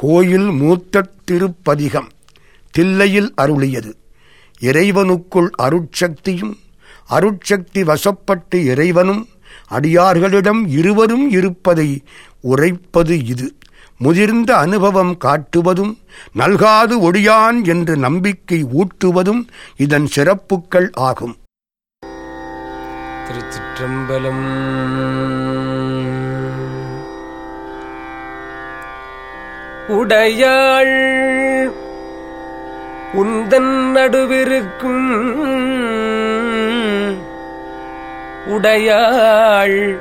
கோயில் மூத்த திருப்பதிகம் தில்லையில் அருளியது. இறைவனுக்குள் அருட்சக்தியும் அருட்சக்தி வசப்பட்டு இறைவனும் அடியார்களிடம் இருவரும் இருப்பதை உரைப்பது இது. முதிர்ந்த அனுபவம் காட்டுவதும் நல்காது ஒடியான் என்று நம்பிக்கை ஊட்டுவதும் இதன் சிறப்புக்கள் ஆகும். திருச்சிற்றம்பலம் உடையாள். உந்தன் நடுவிருக்கும் உடையாள்.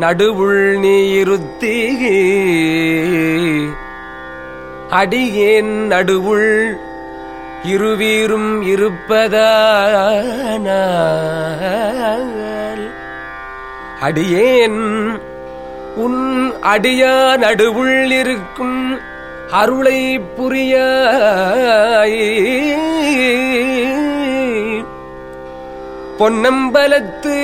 நடுவுள் நீ அடியேன் நடுவுள் இருவீரும் இருப்பதான அடியேன் உன் அடியா நடுவுள் இருக்கும் அருளை புரிய பொன்னம்பலத்து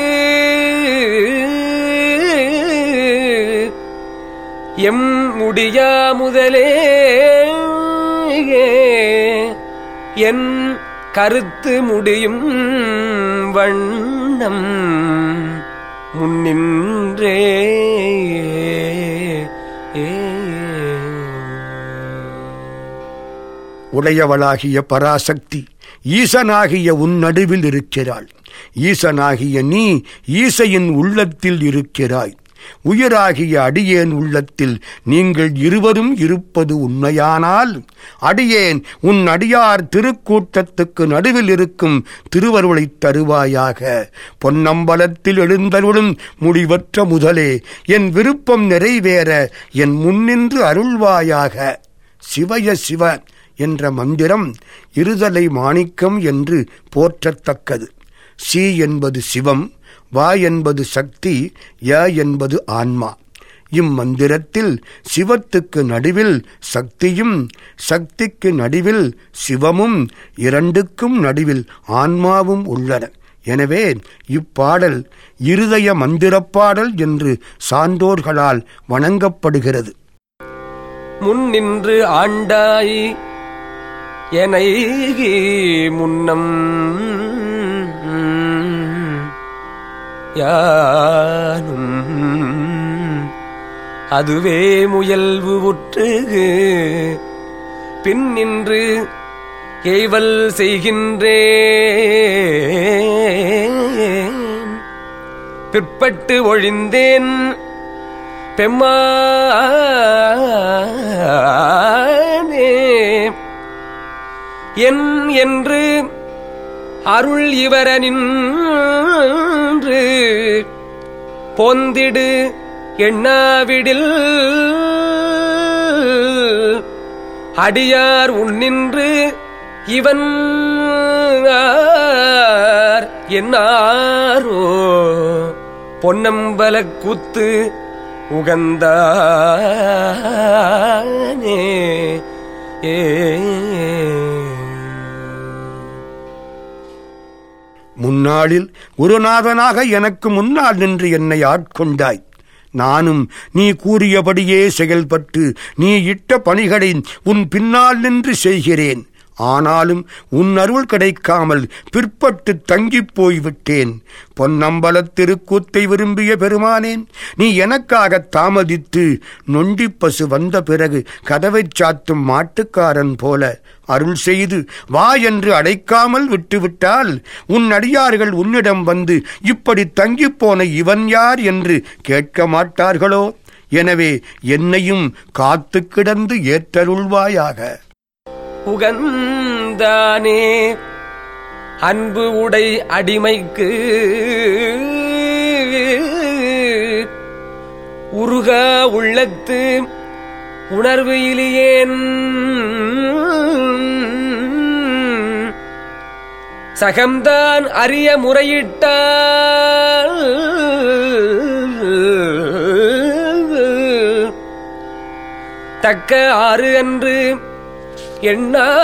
எம் முடியா முதலே என் கருத்து முடியும் வண்ணம் முன்னின்றே. உடையவளாகிய பராசக்தி ஈசனாகிய உன் நடுவில் இருக்கிறாள். ஈசனாகிய நீ ஈசையின் உள்ளத்தில் இருக்கிறாய். உயிராகிய அடியேன் உள்ளத்தில் நீங்கள் இருவரும் இருப்பது உண்மையானால் அடியேன் உன் அடியார் திருக்கூட்டத்துக்கு நடுவில் இருக்கும் திருவருளைத் தருவாயாக. பொன்னம்பலத்தில் எழுந்தருளும் முடிவற்ற முதலே என் விருப்பம் நிறைவேற என் முன்னின்று அருள்வாயாக. சிவய சிவ என்ற மந்திரம் இருதலை மாணிக்கம் என்று போற்றத்தக்கது. சி என்பது சிவம் வா என்பது சக்தி ய என்பது ஆன்மா. இம்மந்திரத்தில் சிவத்துக்கு நடுவில் சக்தியும் சக்திக்கு நடுவில் சிவமும் இரண்டுக்கும் நடுவில் ஆன்மாவும் உள்ளன. எனவே இப்பாடல் இருதய மந்திரப்பாடல் என்று சான்றோர்களால் வணங்கப்படுகிறது. முன்னின்று ஆண்டாய் எனை முன்னம் யானும் அதுவே முயல்வு உற்று பின் நின்று எய்வல் பிற்பட்டு ஒழிந்தேன். பெம்மா என் என்று அருள் இவரனின்று பொந்திடு எண்ணாவிடில். அடியார் உன்னின்று இவன் ஆர் என்னாரோ? பொன்னம்பல கூத்து உகந்தானே. ஏ முன்னாளில் குருநாதனாக எனக்கு முன்னால் நின்று என்னை ஆட்கொண்டாய். நானும் நீ கூறியபடியே செயல்பட்டு நீ இட்ட பணிகளை உன் பின்னால் நின்று செய்கிறேன். ஆனாலும் உன் அருள் கிடைக்காமல் பிற்பட்டு தங்கிப் போய்விட்டேன். பொன்னம்பலத் திருக்கூத்தை விரும்பிய பெருமானேன் நீ எனக்காக தாமதித்து நொண்டி பசு வந்த பிறகு கதவைச் சாத்தும் மாட்டுக்காரன் போல அருள் செய்து வா என்று அடைக்காமல் விட்டுவிட்டால் உன் அடியார்கள் உன்னிடம் வந்து இப்படி தங்கிப்போன இவன் யார் என்று கேட்க மாட்டார்களோ? எனவே என்னையும் காத்து கிடந்து ஏற்றருள்வாயாக. உகந்தானே அன்பு உடை அடிமைக்கு உருக உள்ளத்து உணர்வு இலியேன். சகம்தான் அறிய முறையிட்டால். தக்க ஆறு அன்று எண்ணாரோ.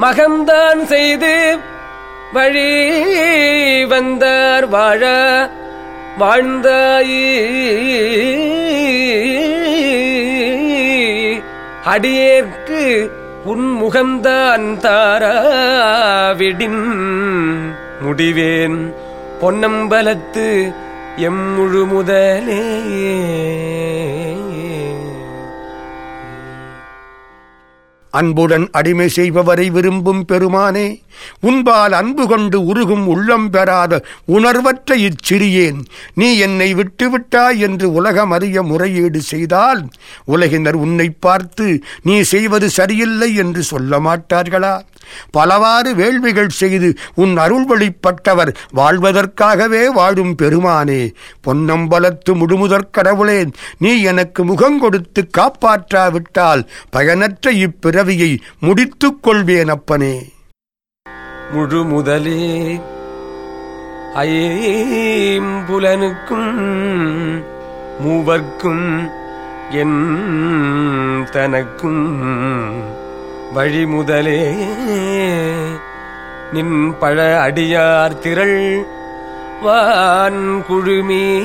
மகம்தான் செய்து வழி வந்தார் வாழ வாழ்ந்த அடியேற்கு உன்முகந்தான் தாராவிடின் முடிவேன் பொன்னம்பலத்து எம் முழு முதலே அன்புடன் அடிமை செய்பவரை விரும்பும் பெருமானே உன்பால் அன்பு கொண்டு உருகும் உள்ளம் பெறாத உணர்வற்ற இச்சிறியேன். நீ என்னை விட்டுவிட்டாய் என்று உலகம் அறிய முறையீடு செய்தால் உலகினர் உன்னை பார்த்து நீ செய்வது சரியில்லை என்று சொல்ல மாட்டார்களா? பலவாறு வேள்விகள் செய்து உன் அருள் வழிப்பட்டவர் வாழ்வதற்காகவே வாழும் பெருமானே பொன்னம்பலத்து முழுமுதற் கடவுளே நீ எனக்கு முகங்கொடுத்து காப்பாற்றாவிட்டால் பயனற்ற இப்பிறவியை முடித்துக் கொள்வேன் அப்பனே. முழு முதலே ஐம்புலனுக்கும் மூவர்க்கும் என் தனக்கும் வழிமுதலே. நின் பழ அடியார் திரள் வான் குழுமி.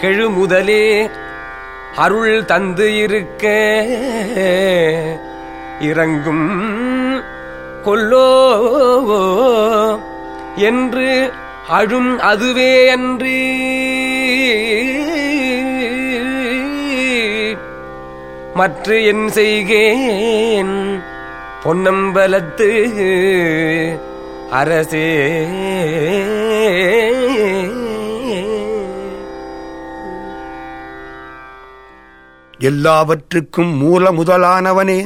கெழுமுதலே அருள் தந்து இருக்க. இறங்கும் கொல்லோ என்று அழும் அதுவே அன்றி. மற்ற என் செய்கேன். பொன்னம்பலத்து அரசே. எல்லாவற்றுக்கும் மூல முதலானவனே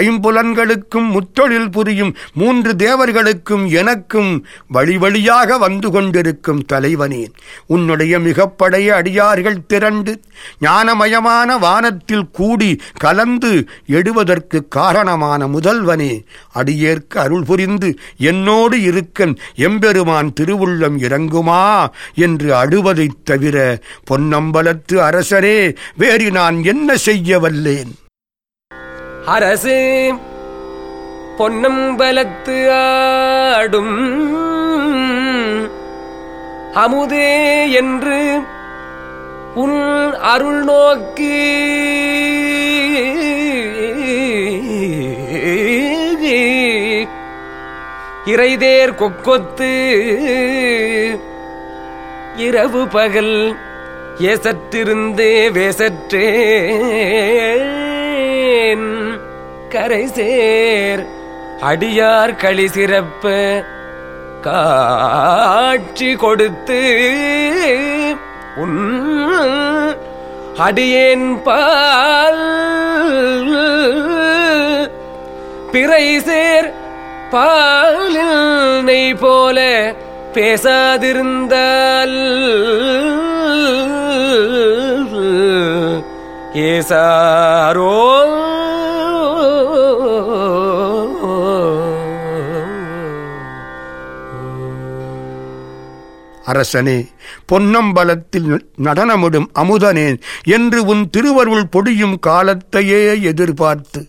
ஐம்புலன்களுக்கும் முத்தொழில் புரியும் மூன்று தேவர்களுக்கும் எனக்கும் வழி வழியாக வந்து கொண்டிருக்கும் தலைவனே. உன்னுடைய மிகப்படைய அடியார்கள் திரண்டு ஞானமயமான வானத்தில் கூடி கலந்து எடுவதற்கு காரணமான முதல்வனே அடியேற்க அருள் புரிந்து என்னோடு இருக்கன் எம்பெருமான் திருவுள்ளம் இறங்குமா என்று அடுவதைத் தவிர பொன்னம்பலத்து அரசரே வேறு நான் என்ன செய்ய வல்லேன் அரசு பொன்னம்பலத்து ஆடும் அமுதே என்று உன் அருள் நோக்கி இறைதேர் கொக்கொத்து இரவு பகல் ஏசற்றிருந்தே வேசற்றேன் கரை சேர் அடியார் களி சிறப்பு காட்சி கொடுத்து உன் அடியேன் பால் பிறை சேர் பாலில் நெய் போல பேசாதிருந்தால் ஏசாரோ அரசனே பொன்னம்பலத்தில் நடனமிடும் அமுதனேன் என்று உன் திருவருள் பொடியும் காலத்தையே எதிர்பார்த்து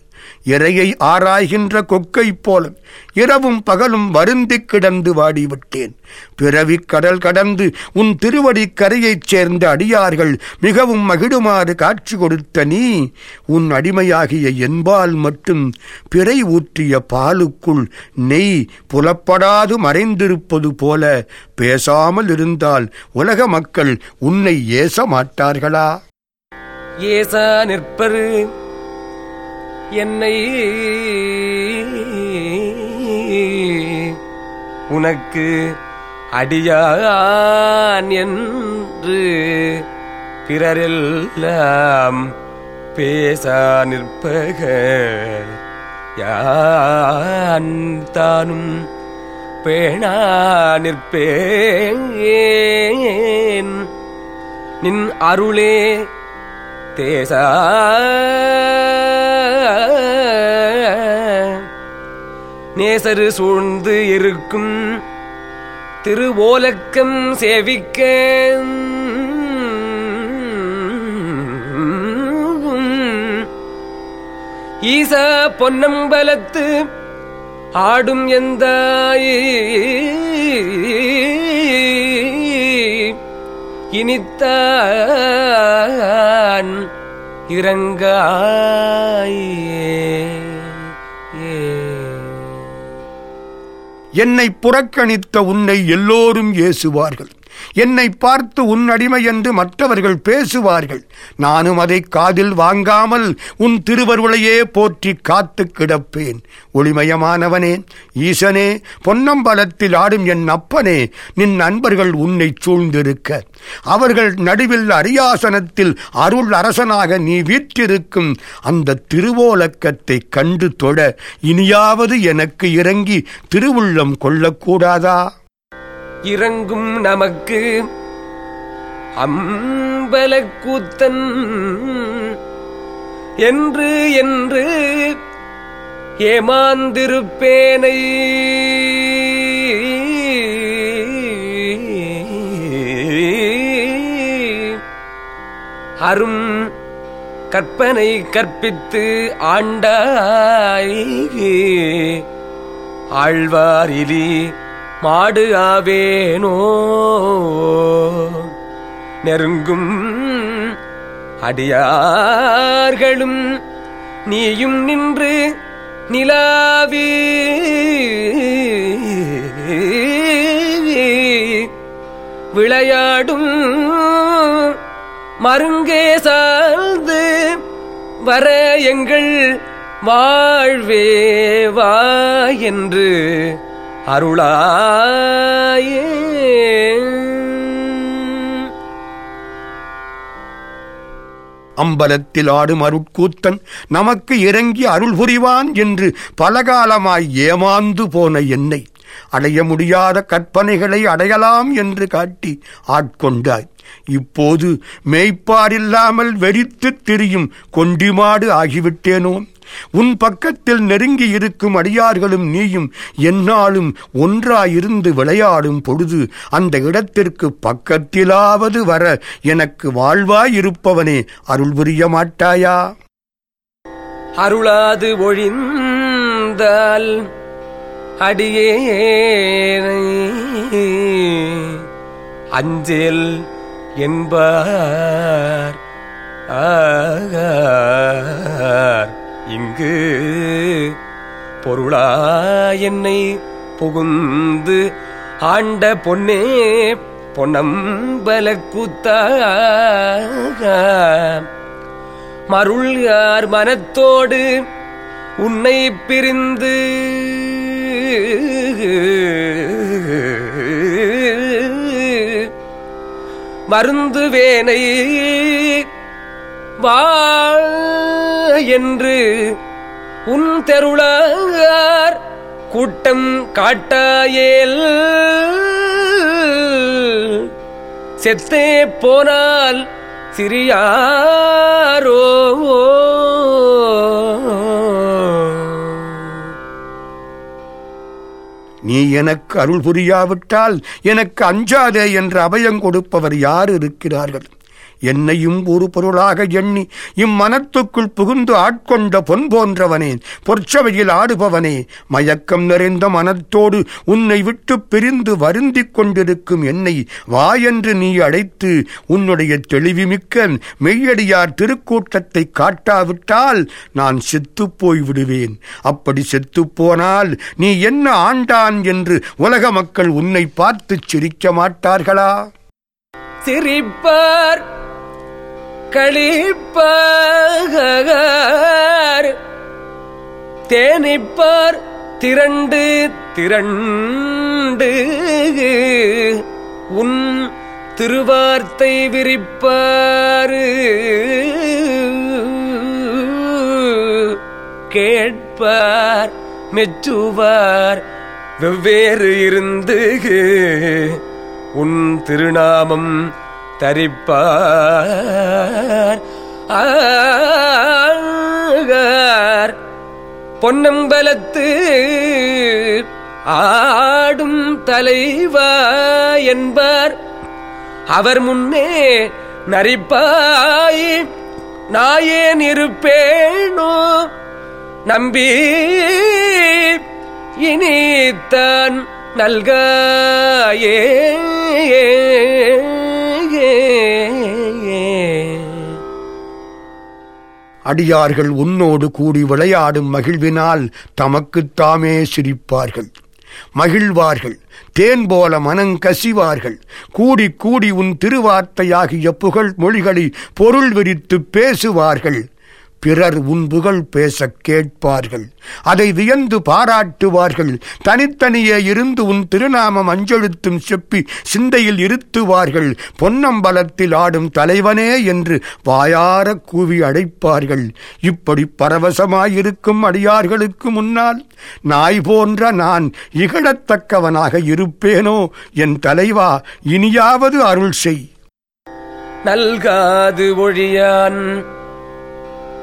இறையை ஆராய்கின்ற கொக்கைப் போல இரவும் பகலும் வருந்திக் கிடந்து வாடிவிட்டேன். பிறவிக் கடல் கடந்து உன் திருவடி கரையைச் சேர்ந்த அடியார்கள் மிகவும் மகிழுமாறு காட்சி கொடுத்த நீ உன் அடிமையாகிய என்பால் மட்டும் பிறை ஊற்றிய பாலுக்குள் நெய் புலப்படாது மறைந்திருப்பது போல பேசாமல் இருந்தால் உலக மக்கள் உன்னை ஏச மாட்டார்களா? ஏசா நிற்பரு. என்னை உனக்கு அடியான் என்று பிறரெல்லாம் பேசா நிற்பக. யான் தானும் பேணா நிற்பேன். நின் அருளே தேசா நேசரு சூழ்ந்து இருக்கும் திருவோலக்கம் சேவிக்க ஈச பொன்னம்பலத்து ஆடும் எந்த இனித்தான் இறங்காயே. என்னை புறக்கணித்த உன்னை எல்லோரும் ஏசுவார்கள். என்னை பார்த்து உன் அடிமை என்று மற்றவர்கள் பேசுவார்கள். நானும் அதை காதில் வாங்காமல் உன் திருவருளையே போற்றி காத்து கிடப்பேன். ஒளிமயமானவனே ஈசனே பொன்னம்பலத்தில் ஆடும் என் அப்பனே நின் நண்பர்கள் உன்னை சூழ்ந்திருக்க. அவர்கள் நடுவில் அரியாசனத்தில் அருள் அரசனாக நீ வீற்றிருக்கும். அந்த திருவோலக்கத்தை கண்டு தொட இனியாவது எனக்கு இறங்கி திருவுள்ளம் கொள்ளக்கூடாதா? இறங்கும் நமக்கு. அம்பலக்கூத்தன் என்று என்று ஏமாந்திருப்பேனை. அரும் கற்பனை கற்பித்து ஆண்டாய். ஆழ்வாரிலி மாடு ஆவேனோ நெருங்கும் அடியார்களும் நீயும் நின்று நிலாவி விளையாடும் மருங்கே சார்ந்து வர எங்கள் வாழ்வே வா என்று அருளாயே. அம்பலத்தில் ஆடும் அருட்கூத்தன் நமக்கு இறங்கி அருள் புரிவான் என்று பலகாலமாய் ஏமாந்து போன என்னை. அடைய முடியாத கற்பனைகளை அடையலாம் என்று காட்டி ஆட்கொண்டாய். இப்போது மெய்ப்பாரில்லாமல் வெறித்துத் திரியும் கொண்டிமாடு ஆகிவிட்டேனோ? உன் பக்கத்தில் நெருங்கி இருக்கும் அடியார்களும் நீயும் எந்நாளும் ஒன்றாயிருந்து விளையாடும் பொழுது அந்த இடத்திற்கு பக்கத்திலாவது வர எனக்கு வாழ்வாயிருப்பவனே அருள் புரிய மாட்டாயா? அருளாது ஒழிந்தால் அடியே அஞ்சேல் என்பார். ஆகார். இங்கு பொருளா என்னை புகுந்து ஆண்ட பொன்னே பொன்னம்பல கூத்தாக. மருள் யார் மனத்தோடு உன்னை பிரிந்து? மருந்து வேனை வாழ் என்று உன் தெருளார் கூட்டம் காட்டாயேல். செத்தே போனால் சிறியாரோ? நீ எனக்கு அருள் புரியாவிட்டால் எனக்கு அஞ்சாதே என்று அபயம் கொடுப்பவர் யார் இருக்கிறார்கள்? என்னையும் ஒரு பொருளாக எண்ணி இம்மனத்துக்குள் புகுந்து ஆட்கொண்ட பொன் போன்றவனே பொற்சவையில் ஆடுபவனே மயக்கம் நிறைந்த மனத்தோடு உன்னை விட்டு பிரிந்து வருந்திக் கொண்டிருக்கும் என்னை வா என்று நீ அழைத்து உன்னுடைய தெளிவுமிக்க மெய்யடியார் திருக்கூட்டத்தை காட்டாவிட்டால் நான் செத்துப்போய் விடுவேன் அப்படி செத்துப்போனால் நீ என்ன ஆண்டான் என்று உலக மக்கள் உன்னை பார்த்து சிரிக்க மாட்டார்களா? சிரிப்பார். களிப்பார் தேனிப்பார் திரண்டு திரண்டு. உன் திருவார்த்தை விரிப்பாரு. கேட்பார் மெச்சுவார் வெவ்வேறு இருந்து உன் திருநாமம் தரிப்பார். ஆகார் பொன்னம்பலத்து ஆடும் தலைவா என்பார். அவர் முன்னே நரிப்பாய் நாயேன் இருப்பேனோ நம்பி இனித்தான் நல்காயே. அடியார்கள் உன்னோடு கூடி விளையாடும் மகிழ்வினால் தமக்குத்தாமே சிரிப்பார்கள். மகிழ்வார்கள். தேன் போல மனங்கசிவார்கள் கூடி கூடி உன் திருவார்த்தையாகிய புகழ் மொழிகளை பொருள் விரித்து பேசுவார்கள். பிறர் உன் புகழ் பேசக் கேட்பார்கள். அதை வியந்து பாராட்டுவார்கள். தனித்தனியே இருந்து உன் திருநாமம் அஞ்செழுத்தும் செப்பி சிந்தையில் இருத்துவார்கள். பொன்னம்பலத்தில் ஆடும் தலைவனே என்று வாயார கூவி அடைப்பார்கள். இப்படி பரவசமாயிருக்கும் அடியார்களுக்கு முன்னால் நாய் போன்ற நான் இகழத்தக்கவனாக இருப்பேனோ? என் தலைவா இனியாவது அருள் செய். நல்காது ஒழியான்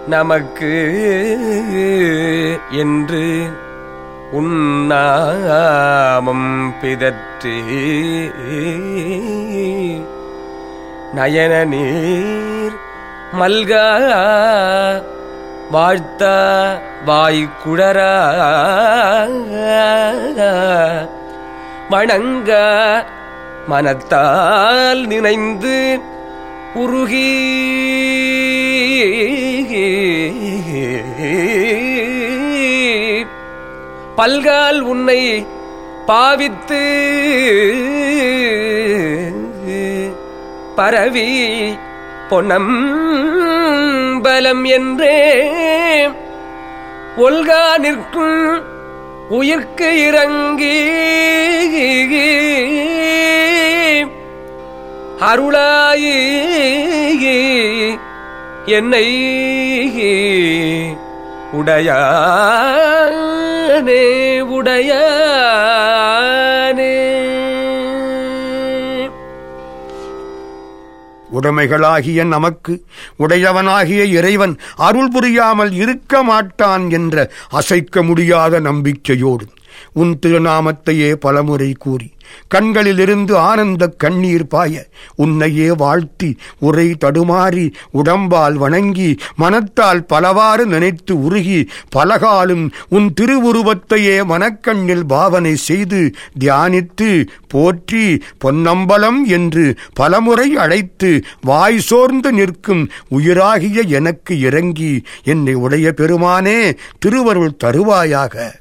நமக்கு என்று உன்னாமம் பிதற்று நயன நீர் மல்கா வாழ்த்தா வாய்க்குழரா வணங்க மனத்தால் நினைந்து உருகி பல்கால் உன்னை பாவித்து பரவி பொன்னம் பலம் என்றே. ஒல்கா நிற்கும் உயிர்க்கு இறங்கி அருளாயி. என்னை உடையானே உடையானே. உடைமைகளாகிய நமக்கு உடையவனாகிய இறைவன் அருள் புரியாமல் இருக்க மாட்டான் என்ற அசைக்க முடியாத நம்பிக்கையோடு உன் திருநாமத்தையே பலமுறை கூறி கண்களிலிருந்து ஆனந்த கண்ணீர் பாய உன்னையே வாழ்த்தி உரை தடுமாறி உடம்பால் வணங்கி மனத்தால் பலவாறு நினைத்து உருகி பலகாலும் உன் திருவுருவத்தையே மனக்கண்ணில் பாவனை செய்து தியானித்து போற்றி பொன்னம்பலம் என்று பலமுறை அழைத்து வாய் சோர்ந்து நிற்கும் உயிராகிய எனக்கு இறங்கி என்னை உடைய பெருமானே திருவருள் தருவாயாக.